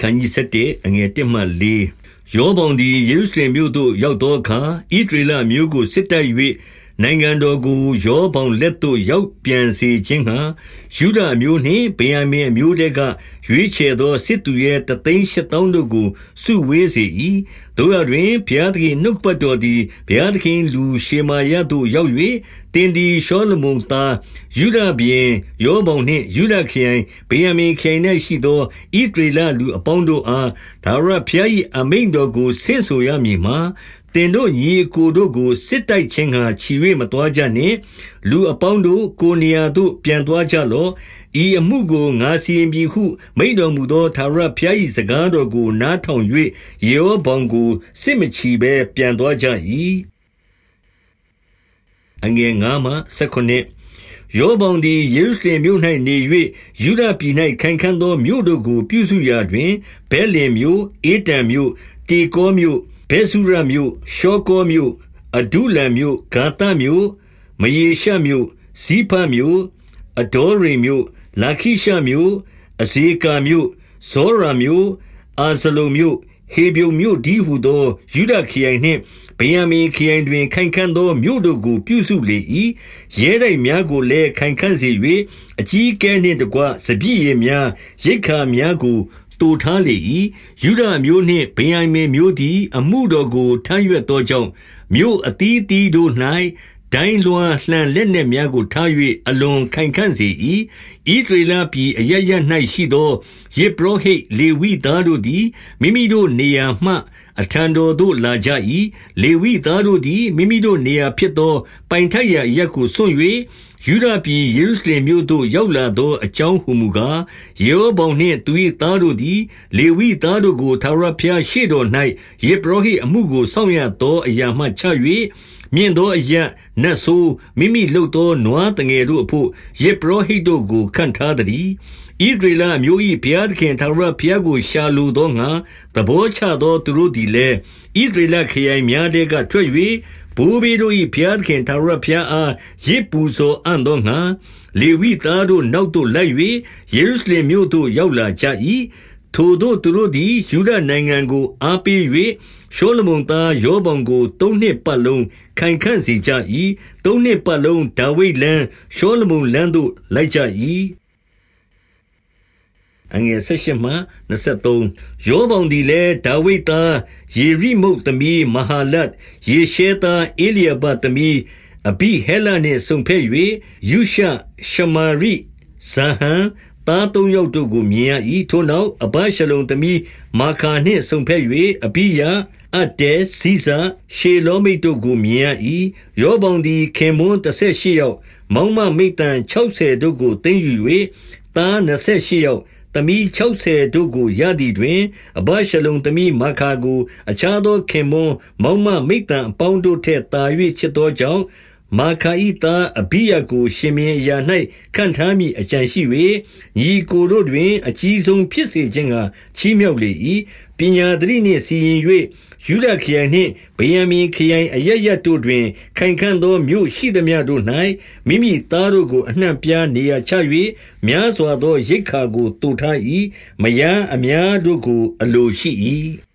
ခန်းကြီး7အငယ်1မှ4ယောဘောင်သည်ယေရုရှလင်မြို့သို့ရောက်သောအခါဣဒရေလမြို့ကိုစစ်တပ်၍ နိုင်ငံတော်ကိုယောဘောင်လက်သို့ ရောက်ပြန်စေခြင်းဟံယူဒအမျိုးနှင့်ဗေယံမင်အမျိုးတဲက ရွေးချယ်သော စစ်သူရဲ့တသိန်းရှစ်တောင်းတို့ကို စုဝေးစေ၏တို့ရတွင် ဘုရားသခင်နှုတ်ပတ်တော်သည် ဘုရားသခင်လူရှေမာယသို့ ရောက်၍တင်ဒီရှောလမုန်သားယူဒပြည်ယောဘောင်နှင့်ယူဒခရိုင်ဗေယံမင်ခရိုင်၌ရှိသောဣဒရေလလူအပေါင်းတို့အားဒါဝရဘုရား၏အမိန့်တော်ကို ဆင့်ဆိုရမည်မှာတင်တို့ညီကိုတို့ကိုစစ်တိုက်ခြင်းဟာချီ၍မတော်ကြနှင့်လူအပေါင်းတို့ကိုနေရာသို့ပြန်သွားကြလော့ဤအမှုကိုငါစီရင်ပြီဟု မိန်တော်မူသောသာရဖျား၏စကားတော်ကိုနားထောင်၍ယေဟောဘောင်ကိုစစ်မချီဘဲပြန်သွားကြ၏အငယ်ငါမှ၁၉ယောဘောင်သည်ယေရုရှလင်မြို့၌နေ၍ယူဒပြည်၌ခိုင်ခံ့သောမြို့တို့ကိုပြုစုရာတွင်ဘဲလင်မြို့အေတံမြို့တေကောမြို့ ဗေဆုရမြို့ ရှောကောမြို့ အဒုလံမြို့ ဂါသမြို့မယေရှမြို့ ဇိဖမြို့ အဒေါရိမြို့ လာခိရှမြို့ အဇေကာမြို့ ဇောရာမြို့ အာဇလုံမြို့ ဟေဗြုန်မြို့ဒီဟုသောယူဒခရိုင်နှင့်ဗေယံမင်ခရိုင်တွင် ခိုင်ခံ့သောမြို့တို့ကို ပြုစုလေ၏ရဲတိုက်များကိုလည်း ခိုင်ခံ့စေ၍အကြီးကဲနှင့်တကွ စပြည့်ရည်များ ရိတ်ခါများကို တိုထားလေ၏ယုဒမျိုးနှင့် ဗင်ယမင်မျိုးသည် အမှုတော်ကို ထမ်းရွက်သောကြောင့် မြို့အသီးသီးတို့၌ ဒိုင်းလွှာလှန်လက်နှင့်များကိုထား၍အလွန်ခိုင်ခန့်စေ၏ဤဒေလပြည်အရရ၌ရှိသောယေဘရဟိလေဝိသားတို့သည်မိမိတို့နေရာမှအထံတော်သို့လာကြ၏လေဝိသားတို့သည်မိမိတို့နေရာဖြစ်သော ပိုင်ထိုက်ရာရက်ကိုစွန့်၍ယုဒပြည်ယေရုရှလင်မြို့သို့ရောက်လာသောအကြောင်းဟူမူကားယေဟောဗောင်နှင့်သူ၏သားတို့သည် လေဝိသားတို့ကိုသာရဖျားရှေ့တော်၌ယေဘရဟိအမှုကိုဆောင်ရသောအရာမှချ၍ မြင့်သောအရနတ်ဆိုးမိမိလှုပ်သောနွားတငယ်တို့အဖို့ယေဘရဟိတို့ကိုခန့်ထားသည်ဣဒရေလမျိုး၏ဘုရားသခင်သာရဘုရားကိုရှာလိုသောငါသဘောချသောသူတို့သည်လည်းဣဒရေလခရိုင်များတဲကထွက်၍ဘိုးဘေးတို့၏ဘုရားသခင်ထာဝရဘုရားအားရစ်ပူဇော်အံ့သောငါလေဝိသားတို့နောက်သို့လိုက်၍ယေရုရှလင်မြို့သို့ရောက်လာကြ၏ ထိုတို့သူတို့သည်ယူဒနိုင်ငံကို အားပေး၍ရှောလမုန်သားယောဘံကို သုံးနှစ်ပတ်လုံး ခိုင်ခန့်စေကြ၏သုံးနှစ်ပတ်လုံး ဒါဝိဒ်လမ်း ရှောလမုန်လမ်းသို့ လိုက်ကြ၏အငယ်၁၈မှ23ယောဘုံဒီလေဒါဝိဒ်သား ယေရိမုတ်သမီး မဟာလတ် ယေရှဲသားအေလျဘသမီး အဘိဟဲလနှင့်ဆုံဖက်၍ယုရှ ရှမာရိ ဇာဟံ သားသုံးယောက်တို့ကို မြင်ရ၏ထိုနောက်အဘရှလုံသမီးမာခာနှင့်ဆုံဖက်၍အဘိယ အတဲစီဇာရှေလောမိတ်တို့ကို မြင်ရ၏ယောဘုံသည် ခင်မွန်း38ယောက် မောင်မမိတ်တန်60တို့ကို သိမ်းယူ၍သား28ယောက် သမီး60တို့ကို ရသည်တွင်အဘရှလုံသမီးမာခါကို အခြားသောခင်မွန်း မောင်မမိတ်တန်အပေါင်းတို့ထက်သာ၍ချစ်သောကြောင့် မာခာဤသားအဘိယကို ရှင်မင်းရာ၌ခံထားမိအကြံရှိ၍ညီကိုတို့တွင် အကြီးဆုံးဖြစ်စေခြင်းကချီးမြှောက်လေ၏ပညာသတိနှင့်စီရင်၍ယူဒခရိုင်နှင့်ဗေယံမင်ခရိုင်အရရတို့တွင် ခိုင်ခံ့သောမြို့ရှိသမျှတို့၌မိမိသားတို့ကိုအနှံ့ပြားနေရာချ၍များစွာသောရိတ်ခါကိုတူထား၏မယံအများတို့ကို အလိုရှိ၏